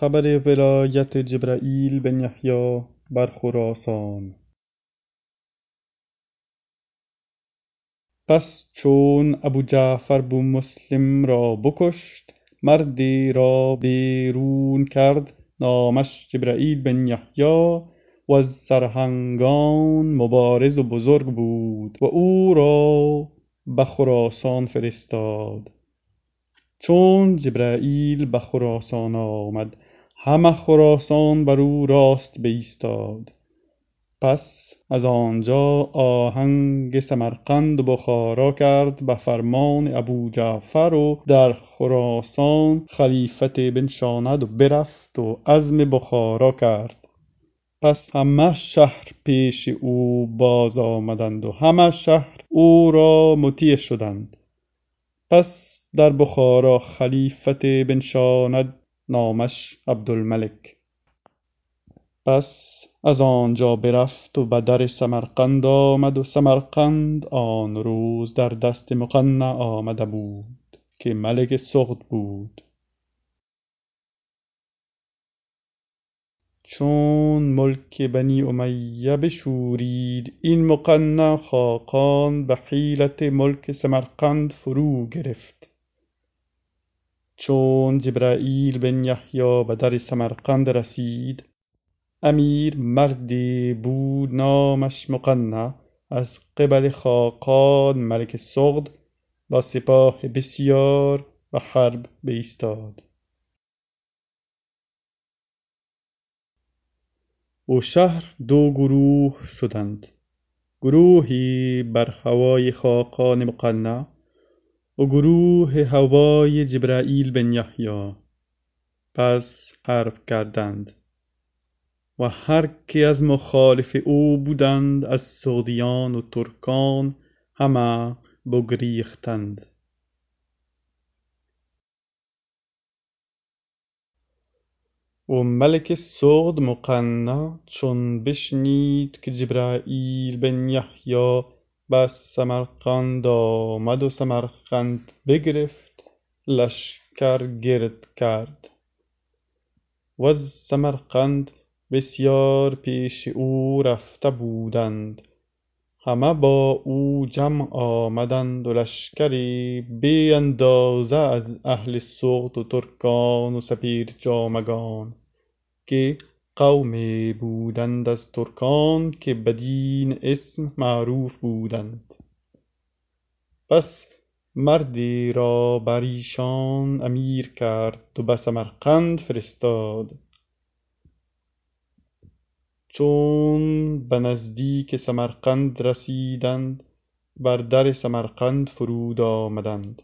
خبر ولایت جبرئیل بن یحیی بر خراسان پس چون ابوجعفر بومسلم را بکشت مردی را بیرون کرد نامش جبرئیل بن یحیی وز سرهنگان مبارز و بزرگ بود و او را به خراسان فرستاد. چون جبرئیل به خراسان آمد همه خراسان بر او راست بایستاد پس از آنجا آهنگ سمرقند و بخارا کرد به فرمان ابوجعفر و در خراسان خلیفت بنشاند و برفت و عزم بخارا کرد. پس همه شهر پیش او باز آمدند و همه شهر او را مطیع شدند. پس در بخارا خلیفت بنشاند نامش عبدالملک. پس از آنجا برفت و به در سمرقند آمد و سمرقند آن روز در دست مقنع آمده بود که ملک سغد بود. چون ملک بنی امیه بشورید این مقنع خاقان به حیلت ملک سمرقند فرو گرفت. چون جبرئیل بن یحیی به در سمرقند رسید امیر مردی بود نامش مقنع از قبل خاقان ملک سغد با سپاه بسیار به حرب بایستاد. و شهر دو گروه شدند. گروهی بر هوای خاقان مقنع و گروه هوای جبرئیل بن یحیی. پس حرب کردند. و هر که از مخالف او بودند از سغدیان و ترکان همه بگریختند. و ملک سغد مقنع چون بشنید که جبرئیل بن یحیی به سمرقند آمد و سمرقند بگرفت لشکر گرد کرد. وز سمرقند بسیار پیش او رفته بودند. همه با او جمع آمدند و لشکری بی اندازه از اهل سغد و ترکان و سپیرجامگان که قومی بودند از ترکان که بدین اسم معروف بودند. پس مردی را بر ایشان امیر کرد و به سمرقند فرستاد. چون به نزدیک سمرقند رسیدند بر در سمرقند فرود آمدند.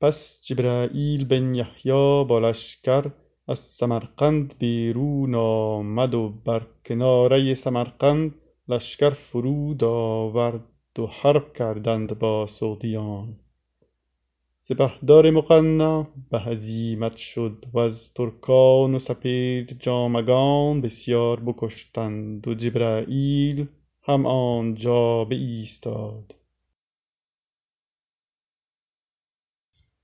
پس جبرئیل بن یحیی با لشکر از سمرقند بیرون آمد و بر کناره سمرقند لشکر فرود آورد و حرب کردند با سغدیان سپهدار مقنع به هزیمت شد وز ترکان و سپیرجامگان بسیار بکشتند و جبرئیل هم آنجا بایستاد.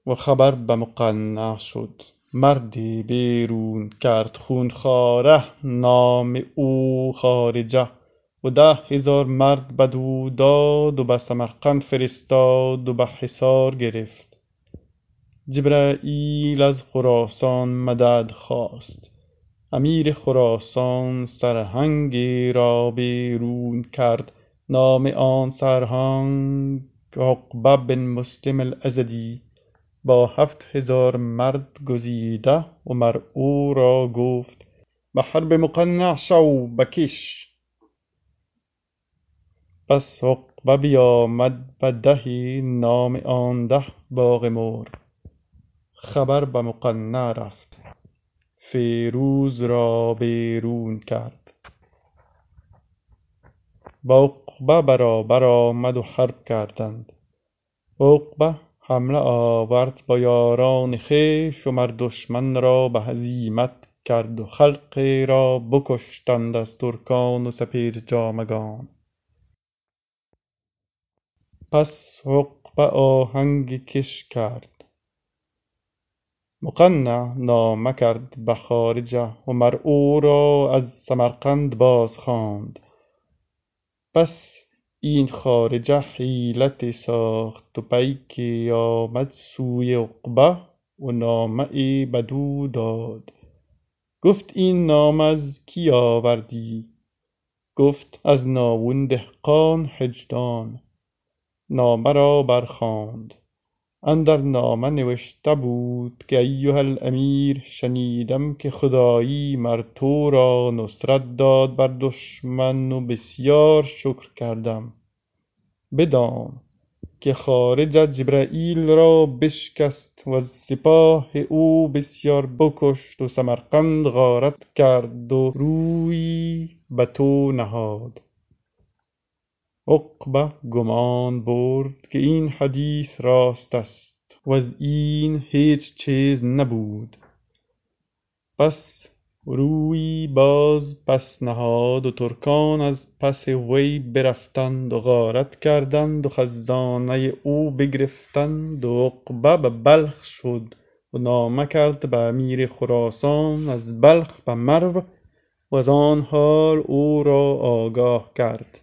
و خبر به مقنع شد. مردی بیرون کرد خون خواره نام او خارجه. و ده هزار مرد بدو داد و به سمرقند فرستاد و به حصار گرفت. جبرئیل از خراسان مدد خواست. امیر خراسان سرهنگی را بیرون کرد. نام آن سرهنگ عقبه بن مسلم الازدی. با هفت هزار مرد گزیده و مر او را گفت به حرب مقنع شو بکش پس عقبه بیامد به دهی نام آن ده باغ مر خبر به مقنع رفت. فیروز را بیرون کرد. با عقبه برابر آمد و حرب کردند. عقبه حمله آورد با یاران خویش و مر دشمن را به هزیمت کرد و خلقی را بکشتند از ترکان و سپیرجامگان پس عقبه آهنگ کش کرد. مقنع نامه کرد به خارجه و مر او را از سمرقند باز خواند پس این خارجه حیلت ساخت و پیک آمد سوی عقبه و نامه بدو داد. گفت این نامه از کی آوردی؟ گفت از ناوون دهقان هجدان. نامه را برخواند. اندر نامه نوشته بود که ایها الامیر شنیدم که خدایی مر تو را نصرت داد بر دشمن و بسیار شکر کردم. بدان که خارجه جبرییل را بشکست وز سپاه او بسیار بکشت و سمرقند غارت کرد و روی به تو نهاد. عقبه گمان برد که این حدیث راست است وز این هیچ چیز نبود. پس روی باز پس نهاد و ترکان از پس وی برفتند و غارت کردند و خزانه او بگرفتند و عقبه به بلخ شد و نامه کرد به امیر خراسان از بلخ به مرو وز آن حال او را آگاه کرد.